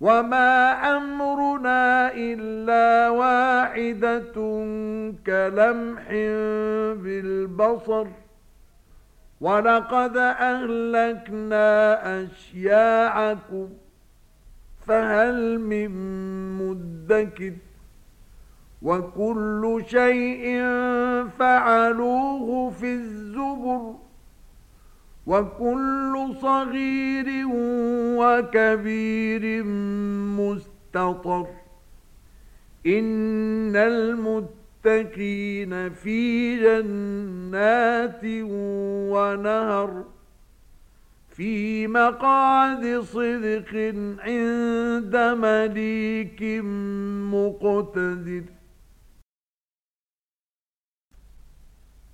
وما أمرنا إلا واحدة كلمح بالبصر ولقد أهلكنا أشياعكم فهل من مدكر وكل شيء فعلوه في الزبر وكل صغير وكبير مستطر إن المتقين في جنات ونهر في مقعد صدق عند مليك مقتدر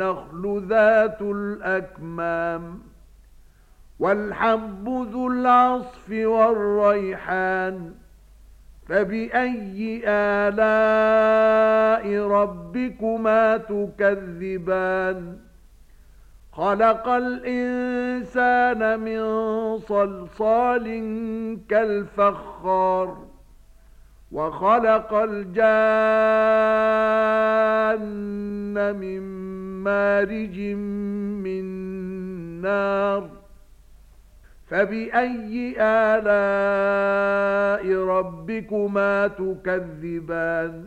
والنخل ذات الأكمام والحب ذو العصف والريحان فبأي آلاء ربكما تكذبان؟ خلق الإنسان من صلصال كالفخار وخلق الجان من مارج من نار فبأي آلاء ربكما تكذبان